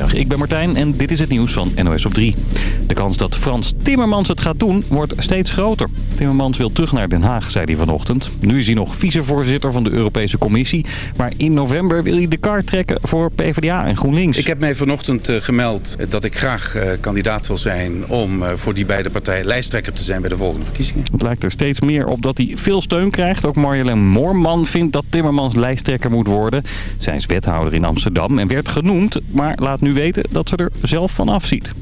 Goedemiddag, ik ben Martijn en dit is het nieuws van NOS op 3. De kans dat Frans Timmermans het gaat doen wordt steeds groter. Timmermans wil terug naar Den Haag, zei hij vanochtend. Nu is hij nog vicevoorzitter van de Europese Commissie. Maar in november wil hij de kaart trekken voor PvdA en GroenLinks. Ik heb mij vanochtend uh, gemeld dat ik graag uh, kandidaat wil zijn... om uh, voor die beide partijen lijsttrekker te zijn bij de volgende verkiezingen. Het lijkt er steeds meer op dat hij veel steun krijgt. Ook Marjolein Moorman vindt dat Timmermans lijsttrekker moet worden. Zij is wethouder in Amsterdam en werd genoemd... maar laat nu weten dat ze er zelf van afziet.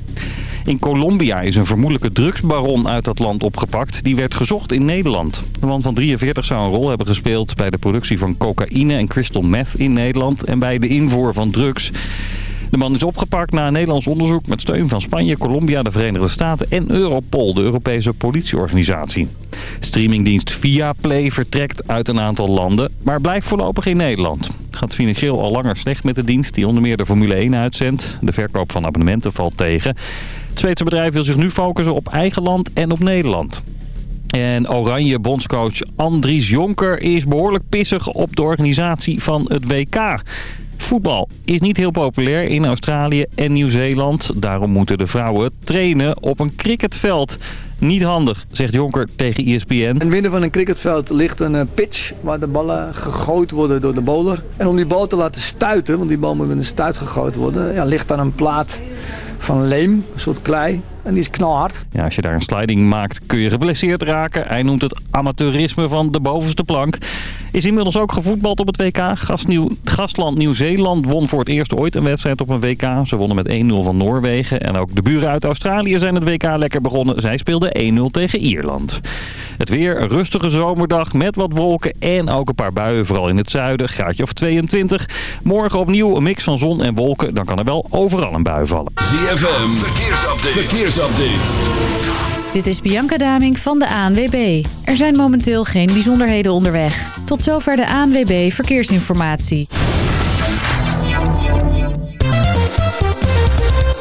In Colombia is een vermoedelijke drugsbaron uit dat land opgepakt. Die werd gezocht in Nederland. De man van 43 zou een rol hebben gespeeld bij de productie van cocaïne en crystal meth in Nederland... en bij de invoer van drugs. De man is opgepakt na een Nederlands onderzoek met steun van Spanje, Colombia, de Verenigde Staten en Europol, de Europese politieorganisatie. Streamingdienst Viaplay vertrekt uit een aantal landen, maar blijft voorlopig in Nederland. Gaat financieel al langer slecht met de dienst die onder meer de Formule 1 uitzendt. De verkoop van abonnementen valt tegen. Het Zweedse bedrijf wil zich nu focussen op eigen land en op Nederland. En Oranje bondscoach Andries Jonker is behoorlijk pissig op de organisatie van het WK. Voetbal is niet heel populair in Australië en Nieuw-Zeeland. Daarom moeten de vrouwen trainen op een cricketveld. Niet handig, zegt Jonker tegen ESPN. Het midden van een cricketveld ligt een pitch waar de ballen gegooid worden door de bowler. En om die bal te laten stuiten, want die bal moet met een stuit gegooid worden, ja, ligt daar een plaat van leem, een soort klei. En die is knalhard. Ja, als je daar een sliding maakt kun je geblesseerd raken. Hij noemt het amateurisme van de bovenste plank. Is inmiddels ook gevoetbald op het WK. Gastnieuw, gastland Nieuw-Zeeland won voor het eerst ooit een wedstrijd op een WK. Ze wonnen met 1-0 van Noorwegen. En ook de buren uit Australië zijn het WK lekker begonnen. Zij speelden 1-0 tegen Ierland. Het weer, een rustige zomerdag met wat wolken en ook een paar buien. Vooral in het zuiden, graadje of 22. Morgen opnieuw een mix van zon en wolken. Dan kan er wel overal een bui vallen. ZFM, verkeersupdate. verkeersupdate. Dit is Bianca Daming van de ANWB. Er zijn momenteel geen bijzonderheden onderweg. Tot zover de ANWB Verkeersinformatie.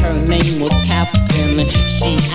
her name was Catherine. She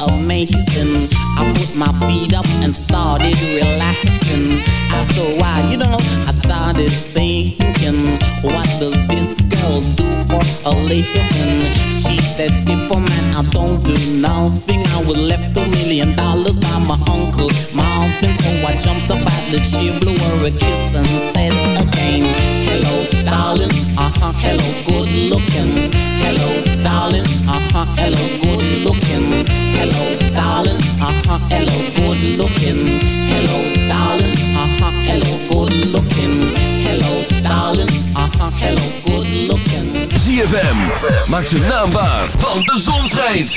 amazing. Oh, I put my feet up and started relaxing. After a while, you know, I started thinking, what does this girl do for a living? She said, Tippa man, I don't do nothing. I was left a million dollars by my uncle Marvin. So I jumped up at the chair, blew her a kiss and said again, Hello, darling, uh-huh, hello, good looking. Hello, darling, uh-huh, hello, good looking. Hello, darling, uh-huh, hello, good looking. Hello, darling, uh-huh, hello, good looking. Hello, darling, uh-huh, hello, good looking. ZFM, maak zijn naam waar, want de zon schijnt.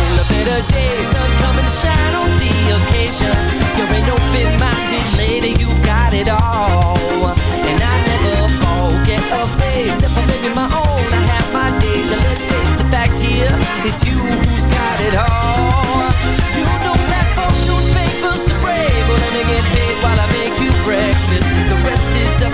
a better day. Sun coming to shine on the occasion. You're an open-minded lady, you got it all. And I never forget a face. If I'm living my own, I have my days. And let's face the fact here, it's you who's got it all. You know that fortune favors the brave. Well, let me get paid while I make you breakfast. The rest is up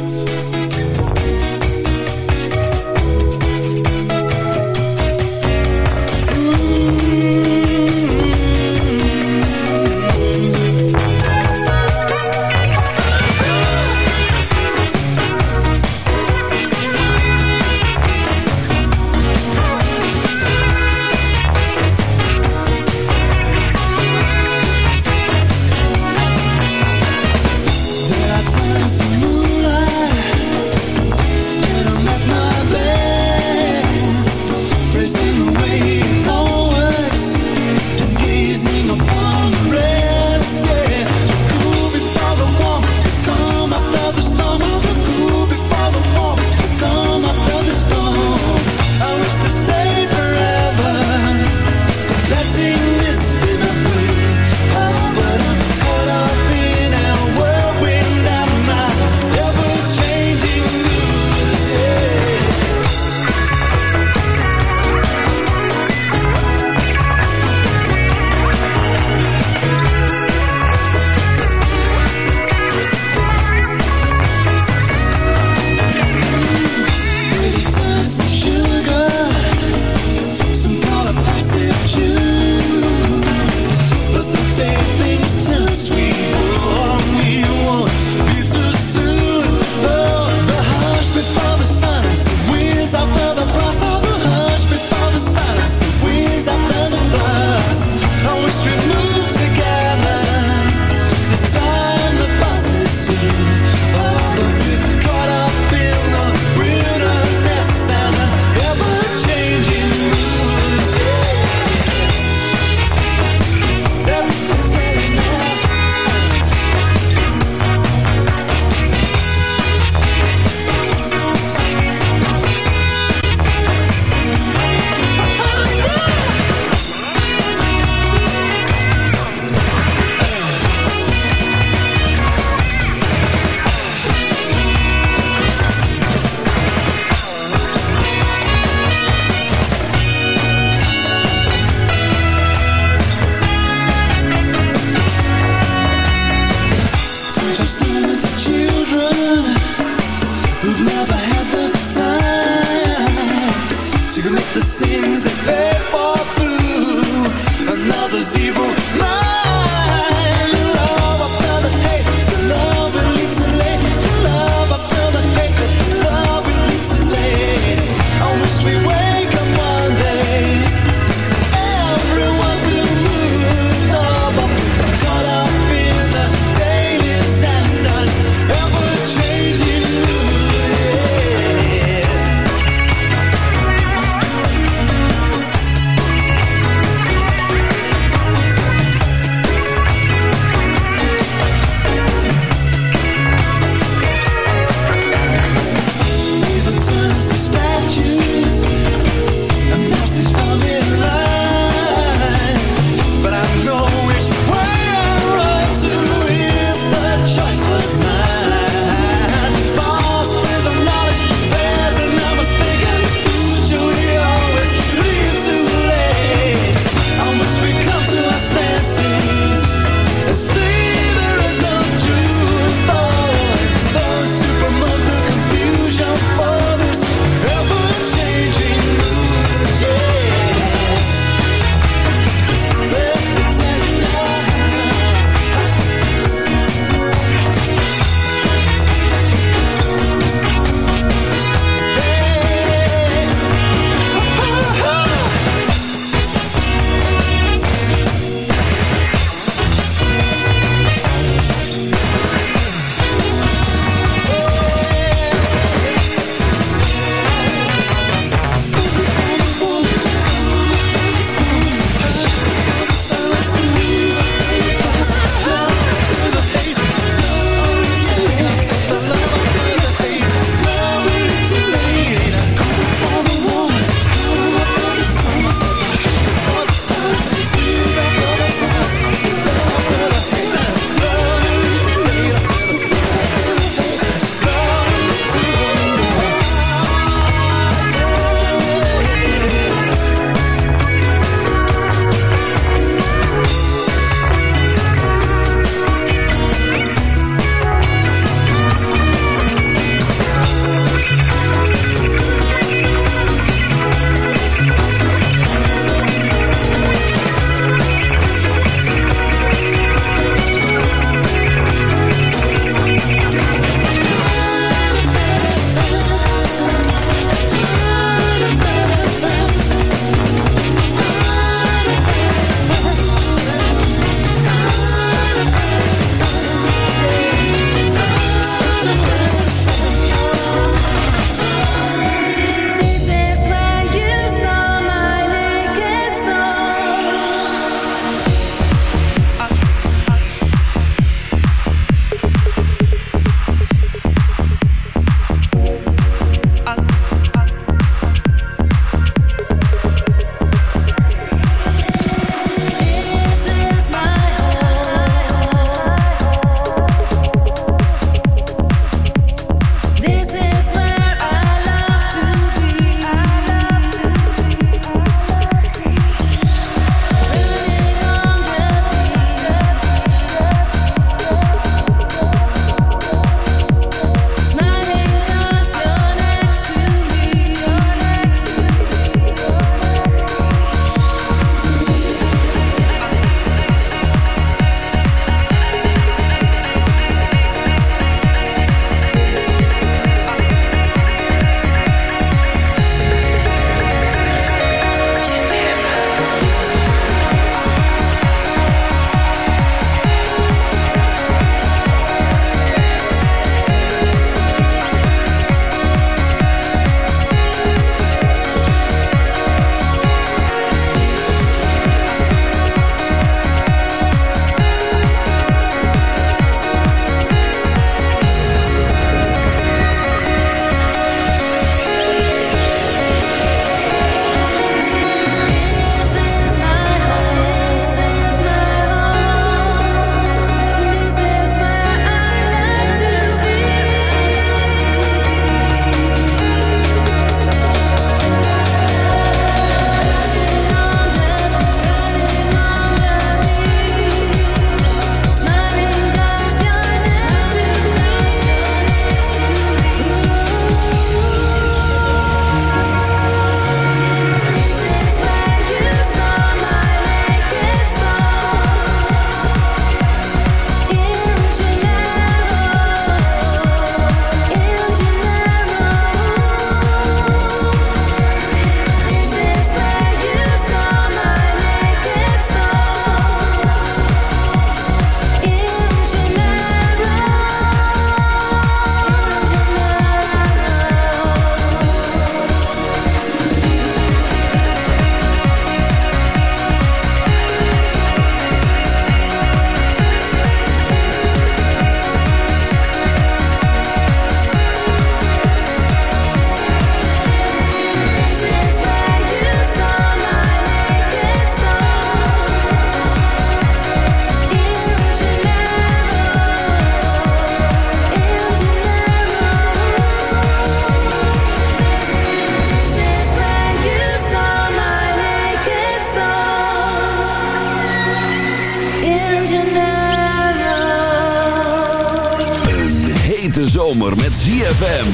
ZFM.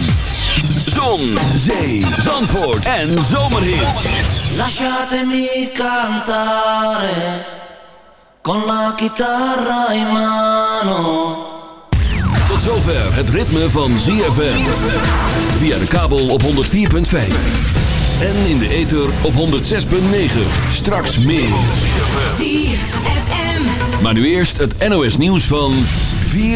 Zon, zee, zandvoort en zomerhits. Lasciatemi cantare con la chitarra in mano. Tot zover het ritme van ZFM. Via de kabel op 104.5. En in de ether op 106.9. Straks meer. Maar nu eerst het NOS nieuws van 4